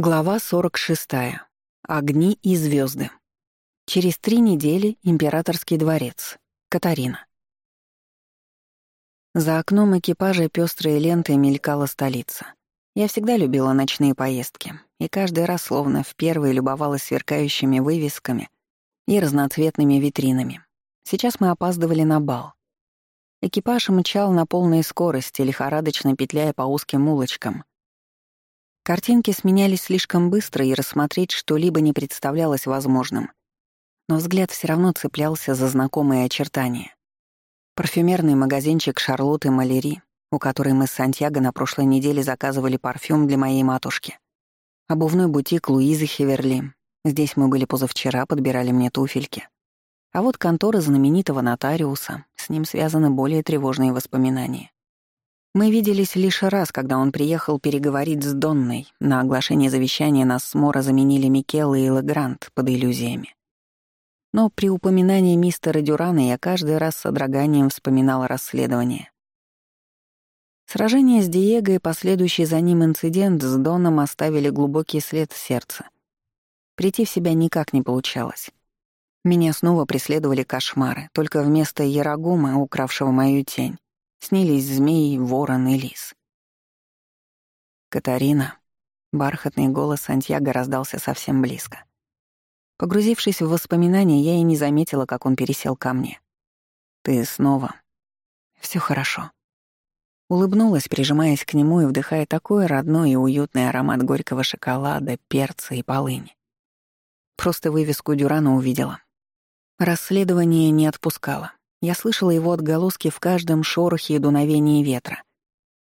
Глава 46. Огни и звезды. Через три недели императорский дворец. Катарина. За окном экипажа пестрые ленты мелькала столица. Я всегда любила ночные поездки, и каждый раз словно в первые любовалась сверкающими вывесками и разноцветными витринами. Сейчас мы опаздывали на бал. Экипаж мчал на полной скорости, лихорадочно петляя по узким улочкам, Картинки сменялись слишком быстро, и рассмотреть что-либо не представлялось возможным. Но взгляд все равно цеплялся за знакомые очертания. Парфюмерный магазинчик Шарлотты Малери, у которой мы с Сантьяго на прошлой неделе заказывали парфюм для моей матушки. Обувной бутик Луизы Хеверли. Здесь мы были позавчера, подбирали мне туфельки. А вот контора знаменитого нотариуса, с ним связаны более тревожные воспоминания. Мы виделись лишь раз, когда он приехал переговорить с Донной. На оглашение завещания нас с Мора заменили Микелла и Легрант под иллюзиями. Но при упоминании мистера Дюрана я каждый раз с содроганием вспоминала расследование. Сражение с Диего и последующий за ним инцидент с Доном оставили глубокий след в сердце. Прийти в себя никак не получалось. Меня снова преследовали кошмары, только вместо Ярагума, укравшего мою тень, Снились змеи, ворон и лис. «Катарина», — бархатный голос Сантьяго раздался совсем близко. Погрузившись в воспоминания, я и не заметила, как он пересел ко мне. «Ты снова...» Все хорошо». Улыбнулась, прижимаясь к нему и вдыхая такой родной и уютный аромат горького шоколада, перца и полыни. Просто вывеску Дюрана увидела. Расследование не отпускало. Я слышала его отголоски в каждом шорохе и дуновении ветра.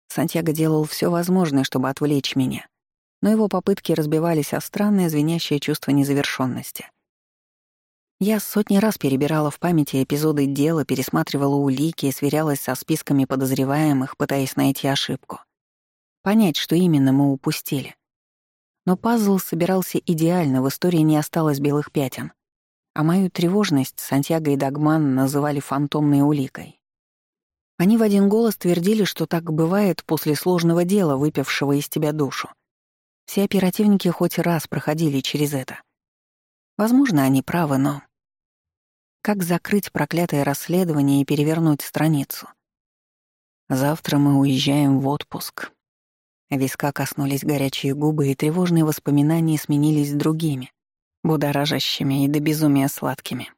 Сантьяго делал все возможное, чтобы отвлечь меня, но его попытки разбивались о странное звенящее чувство незавершенности. Я сотни раз перебирала в памяти эпизоды дела, пересматривала улики и сверялась со списками подозреваемых, пытаясь найти ошибку. Понять, что именно мы упустили. Но пазл собирался идеально, в истории не осталось белых пятен а мою тревожность Сантьяго и Дагман называли фантомной уликой. Они в один голос твердили, что так бывает после сложного дела, выпившего из тебя душу. Все оперативники хоть раз проходили через это. Возможно, они правы, но... Как закрыть проклятое расследование и перевернуть страницу? Завтра мы уезжаем в отпуск. Виска коснулись горячие губы, и тревожные воспоминания сменились другими, будоражащими и до безумия сладкими,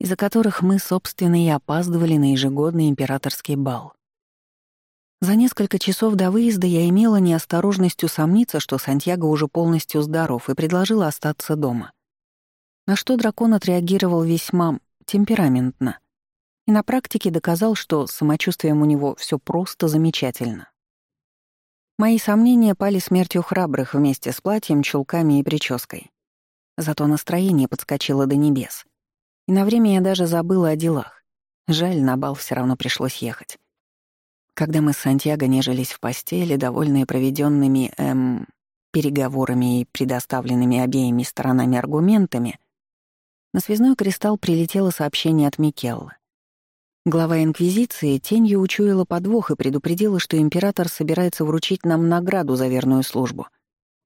из-за которых мы, собственно, и опаздывали на ежегодный императорский бал. За несколько часов до выезда я имела неосторожность усомниться, что Сантьяго уже полностью здоров, и предложила остаться дома. На что дракон отреагировал весьма темпераментно и на практике доказал, что самочувствием у него все просто замечательно. Мои сомнения пали смертью храбрых вместе с платьем, чулками и прической. Зато настроение подскочило до небес. И на время я даже забыла о делах. Жаль, на бал все равно пришлось ехать. Когда мы с Сантьяго нежились в постели, довольные проведенными эм, переговорами и предоставленными обеими сторонами аргументами, на связной кристалл прилетело сообщение от Микелла. Глава Инквизиции тенью учуяла подвох и предупредила, что император собирается вручить нам награду за верную службу.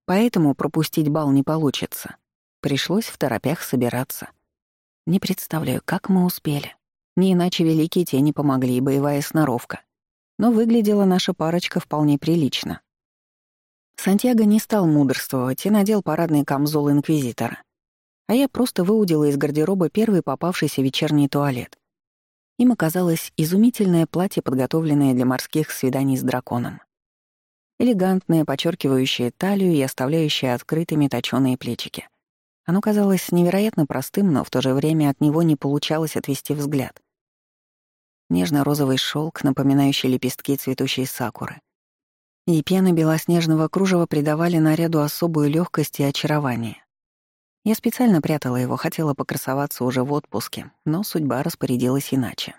Поэтому пропустить бал не получится. Пришлось в торопях собираться. Не представляю, как мы успели. Не иначе великие тени помогли и боевая сноровка. Но выглядела наша парочка вполне прилично. Сантьяго не стал мудрствовать и надел парадный камзол инквизитора. А я просто выудила из гардероба первый попавшийся вечерний туалет. Им оказалось изумительное платье, подготовленное для морских свиданий с драконом. Элегантное, подчеркивающее талию и оставляющее открытыми точёные плечики — оно казалось невероятно простым, но в то же время от него не получалось отвести взгляд. Нежно-розовый шелк, напоминающий лепестки цветущей сакуры. И пены белоснежного кружева придавали наряду особую легкость и очарование. Я специально прятала его, хотела покрасоваться уже в отпуске, но судьба распорядилась иначе.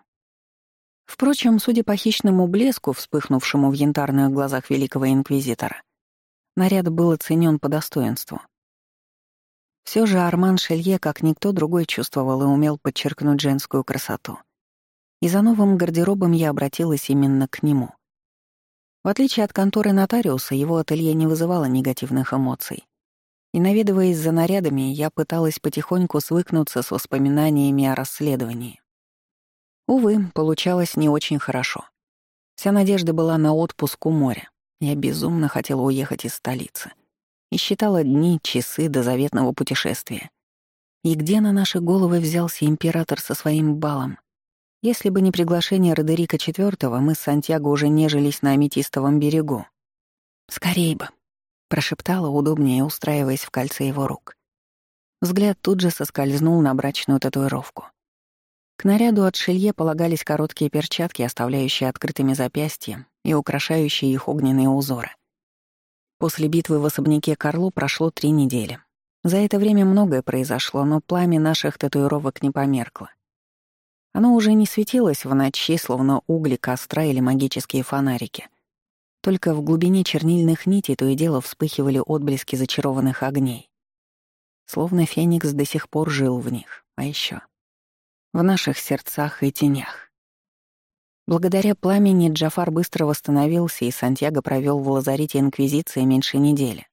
Впрочем, судя по хищному блеску, вспыхнувшему в янтарных глазах великого инквизитора, наряд был оценен по достоинству. Все же Арман Шелье, как никто другой, чувствовал и умел подчеркнуть женскую красоту. И за новым гардеробом я обратилась именно к нему. В отличие от конторы нотариуса, его ателье не вызывало негативных эмоций. И наведываясь за нарядами, я пыталась потихоньку свыкнуться с воспоминаниями о расследовании. Увы, получалось не очень хорошо. Вся надежда была на отпуск у моря. Я безумно хотела уехать из столицы. И считала дни, часы до заветного путешествия. И где на наши головы взялся император со своим балом? Если бы не приглашение Родерика IV, мы с Сантьяго уже нежились на Аметистовом берегу. «Скорей бы», — прошептала, удобнее устраиваясь в кольце его рук. Взгляд тут же соскользнул на брачную татуировку. К наряду от шелье полагались короткие перчатки, оставляющие открытыми запястья и украшающие их огненные узоры. После битвы в особняке Карло прошло три недели. За это время многое произошло, но пламя наших татуировок не померкло. Оно уже не светилось в ночи, словно угли костра или магические фонарики. Только в глубине чернильных нитей то и дело вспыхивали отблески зачарованных огней. Словно Феникс до сих пор жил в них. А еще в наших сердцах и тенях. Благодаря пламени Джафар быстро восстановился, и Сантьяго провел в лазарете Инквизиции меньше недели.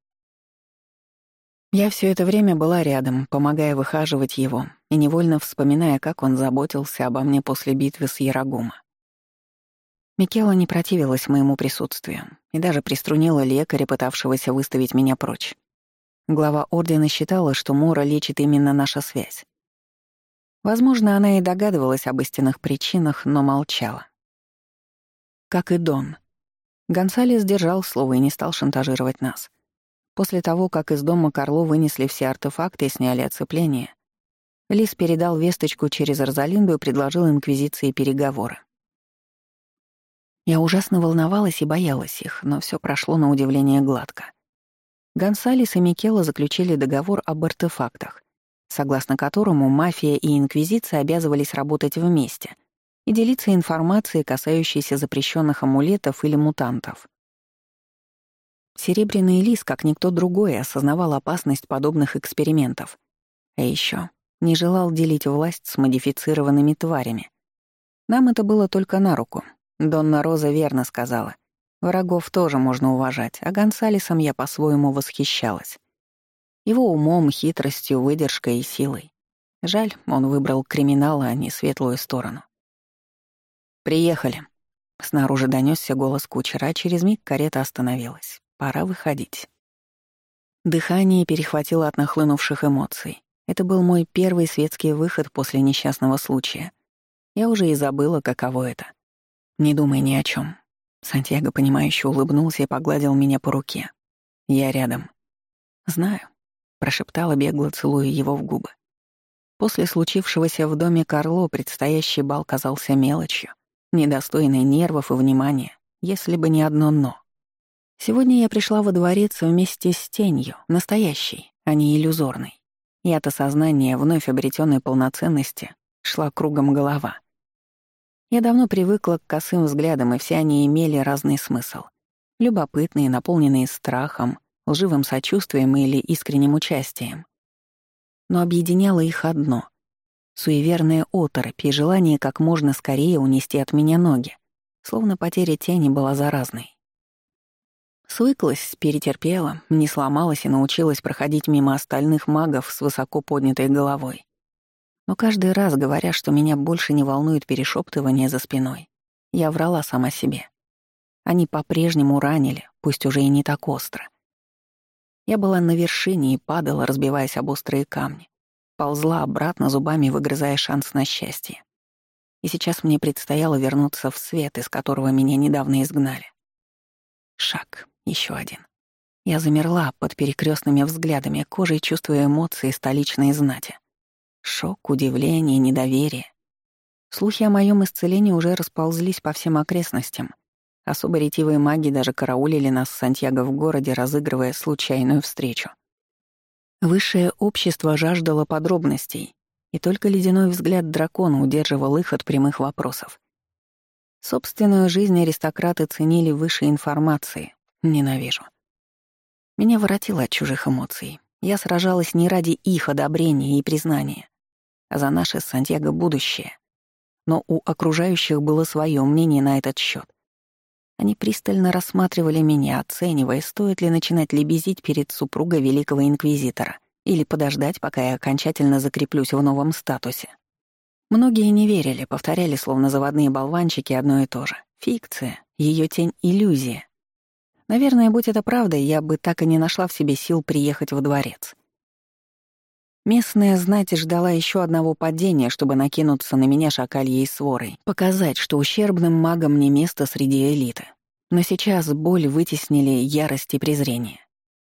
Я все это время была рядом, помогая выхаживать его и невольно вспоминая, как он заботился обо мне после битвы с Ярагума. Микела не противилась моему присутствию и даже приструнила лекаря, пытавшегося выставить меня прочь. Глава Ордена считала, что Мора лечит именно наша связь. Возможно, она и догадывалась об истинных причинах, но молчала. Как и Дон. Гонсалес держал слово и не стал шантажировать нас. После того, как из дома Карло вынесли все артефакты и сняли оцепление, Лис передал весточку через Розалинду и предложил Инквизиции переговоры. Я ужасно волновалась и боялась их, но все прошло на удивление гладко. Гонсалес и Микела заключили договор об артефактах, согласно которому мафия и инквизиция обязывались работать вместе и делиться информацией, касающейся запрещенных амулетов или мутантов. Серебряный лис, как никто другой, осознавал опасность подобных экспериментов. А еще не желал делить власть с модифицированными тварями. Нам это было только на руку. Донна Роза верно сказала. Врагов тоже можно уважать, а Гонсалесом я по-своему восхищалась. Его умом, хитростью, выдержкой и силой. Жаль, он выбрал криминал, а не светлую сторону. «Приехали». Снаружи донесся голос кучера, а через миг карета остановилась. Пора выходить. Дыхание перехватило от нахлынувших эмоций. Это был мой первый светский выход после несчастного случая. Я уже и забыла, каково это. Не думай ни о чем. Сантьяго, понимающе улыбнулся и погладил меня по руке. Я рядом. Знаю, прошептала бегло, целуя его в губы. После случившегося в доме Карло предстоящий бал казался мелочью, недостойной нервов и внимания, если бы не одно «но». Сегодня я пришла во дворец вместе с тенью, настоящей, а не иллюзорной. И от осознания вновь обретенной полноценности шла кругом голова. Я давно привыкла к косым взглядам, и все они имели разный смысл. Любопытные, наполненные страхом, лживым сочувствием или искренним участием. Но объединяло их одно — суеверная оторопь и желание как можно скорее унести от меня ноги, словно потеря тени была заразной. Свыклась, перетерпела, не сломалась и научилась проходить мимо остальных магов с высоко поднятой головой. Но каждый раз, говоря, что меня больше не волнует перешептывание за спиной, я врала сама себе. Они по-прежнему ранили, пусть уже и не так остро. Я была на вершине и падала, разбиваясь об острые камни. Ползла обратно зубами, выгрызая шанс на счастье. И сейчас мне предстояло вернуться в свет, из которого меня недавно изгнали. Шаг, еще один. Я замерла под перекрестными взглядами, кожей чувствуя эмоции столичной знати. Шок, удивление, недоверие. Слухи о моем исцелении уже расползлись по всем окрестностям. Особо ретивые маги даже караулили нас с Сантьяго в городе, разыгрывая случайную встречу. Высшее общество жаждало подробностей, и только ледяной взгляд дракона удерживал их от прямых вопросов. Собственную жизнь аристократы ценили выше информации, Ненавижу. Меня воротило от чужих эмоций. Я сражалась не ради их одобрения и признания, а за наше Сантьяго будущее. Но у окружающих было свое мнение на этот счет. Они пристально рассматривали меня, оценивая, стоит ли начинать лебезить перед супругой великого инквизитора или подождать, пока я окончательно закреплюсь в новом статусе. Многие не верили, повторяли, словно заводные болванчики, одно и то же. Фикция, ее тень — иллюзия. Наверное, будь это правдой, я бы так и не нашла в себе сил приехать во дворец. Местная знать ждала еще одного падения, чтобы накинуться на меня шакальей сворой, показать, что ущербным магам не место среди элиты. Но сейчас боль вытеснили ярость и презрение.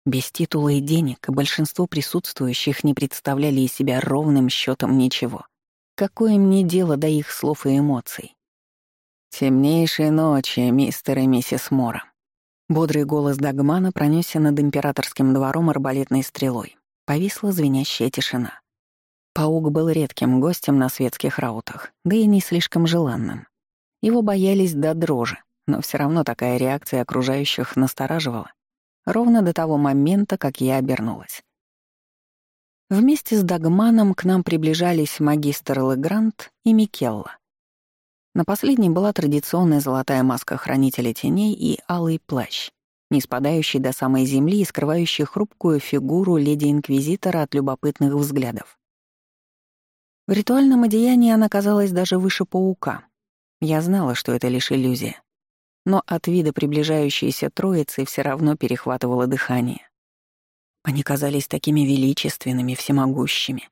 Без титула и денег большинство присутствующих не представляли из себя ровным счетом ничего. Какое мне дело до их слов и эмоций? «Темнейшие ночи, мистер и миссис Мора». Бодрый голос Дагмана пронесся над императорским двором арбалетной стрелой. Повисла звенящая тишина. Паук был редким гостем на светских раутах, да и не слишком желанным. Его боялись до дрожи, но все равно такая реакция окружающих настораживала. Ровно до того момента, как я обернулась. Вместе с Дагманом к нам приближались магистр Легрант и Микелла. На последней была традиционная золотая маска хранителя теней и алый плащ не спадающий до самой земли и скрывающий хрупкую фигуру леди-инквизитора от любопытных взглядов. В ритуальном одеянии она казалась даже выше паука. Я знала, что это лишь иллюзия. Но от вида приближающейся троицы все равно перехватывало дыхание. Они казались такими величественными, всемогущими.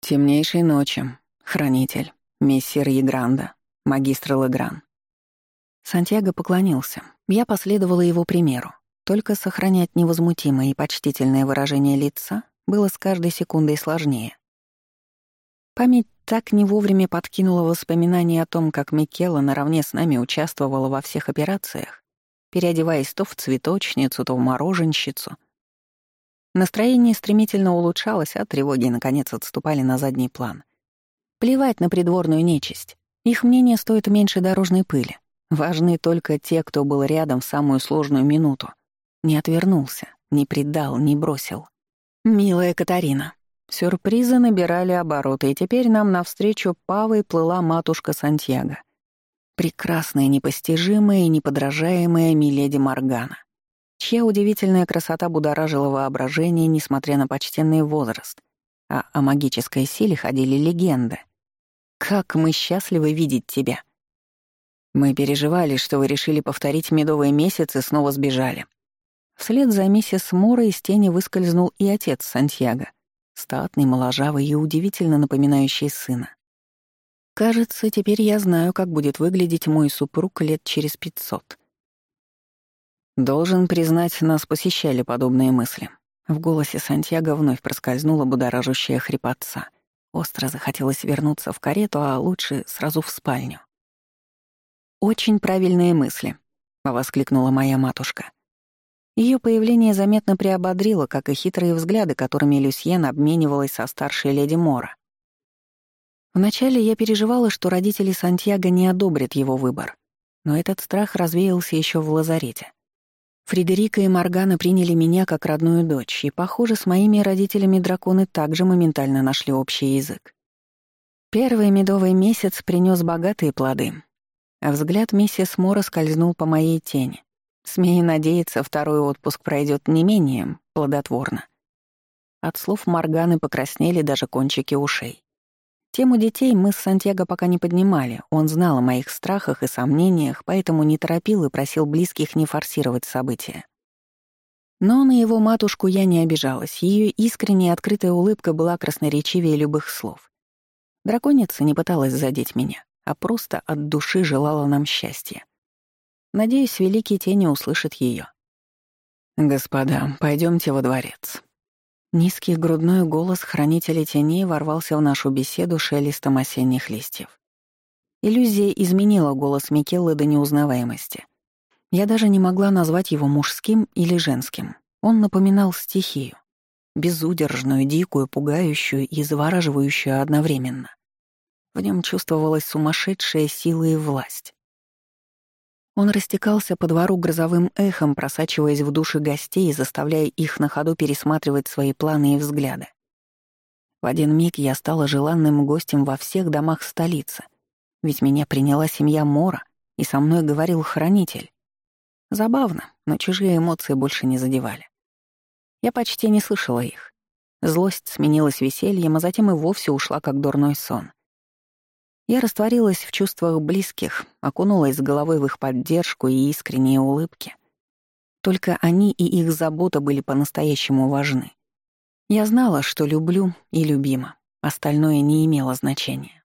Темнейшей ночи, хранитель, мессир Егранда, магистр Легран. Сантьяго поклонился. Я последовала его примеру. Только сохранять невозмутимое и почтительное выражение лица было с каждой секундой сложнее. Память так не вовремя подкинула воспоминания о том, как Микела наравне с нами участвовала во всех операциях, переодеваясь то в цветочницу, то в мороженщицу. Настроение стремительно улучшалось, а тревоги, наконец, отступали на задний план. Плевать на придворную нечисть. Их мнение стоит меньше дорожной пыли. Важны только те, кто был рядом в самую сложную минуту. Не отвернулся, не предал, не бросил. «Милая Катарина». Сюрпризы набирали обороты, и теперь нам навстречу Павой плыла матушка Сантьяго. Прекрасная, непостижимая и неподражаемая Миледи Моргана, чья удивительная красота будоражила воображение, несмотря на почтенный возраст, а о магической силе ходили легенды. «Как мы счастливы видеть тебя!» Мы переживали, что вы решили повторить медовый месяц и снова сбежали. Вслед за миссис Мора из тени выскользнул и отец Сантьяго, статный, моложавый и удивительно напоминающий сына. Кажется, теперь я знаю, как будет выглядеть мой супруг лет через пятьсот. Должен признать, нас посещали подобные мысли. В голосе Сантьяго вновь проскользнула будоражущая хрипотца. Остро захотелось вернуться в карету, а лучше сразу в спальню. «Очень правильные мысли», — воскликнула моя матушка. Ее появление заметно приободрило, как и хитрые взгляды, которыми Люсьен обменивалась со старшей леди Мора. Вначале я переживала, что родители Сантьяго не одобрят его выбор, но этот страх развеялся еще в лазарете. Фредерика и Моргана приняли меня как родную дочь, и, похоже, с моими родителями драконы также моментально нашли общий язык. Первый медовый месяц принес богатые плоды, взгляд миссис Мора скользнул по моей тени. Смею надеяться, второй отпуск пройдет не менее плодотворно. От слов Морганы покраснели даже кончики ушей. Тему детей мы с Сантьяго пока не поднимали. Он знал о моих страхах и сомнениях, поэтому не торопил и просил близких не форсировать события. Но на его матушку я не обижалась. Ее искренняя открытая улыбка была красноречивее любых слов. Драконица не пыталась задеть меня а просто от души желала нам счастья. Надеюсь, великий тени услышит ее. «Господа, пойдемте во дворец». Низкий грудной голос хранителя теней ворвался в нашу беседу шелестом осенних листьев. Иллюзия изменила голос Микеллы до неузнаваемости. Я даже не могла назвать его мужским или женским. Он напоминал стихию. Безудержную, дикую, пугающую и завораживающую одновременно. В нем чувствовалась сумасшедшая сила и власть. Он растекался по двору грозовым эхом, просачиваясь в души гостей и заставляя их на ходу пересматривать свои планы и взгляды. В один миг я стала желанным гостем во всех домах столицы, ведь меня приняла семья Мора, и со мной говорил хранитель. Забавно, но чужие эмоции больше не задевали. Я почти не слышала их. Злость сменилась весельем, а затем и вовсе ушла, как дурной сон. Я растворилась в чувствах близких, окунулась с головой в их поддержку и искренние улыбки. Только они и их забота были по-настоящему важны. Я знала, что люблю и любима, остальное не имело значения.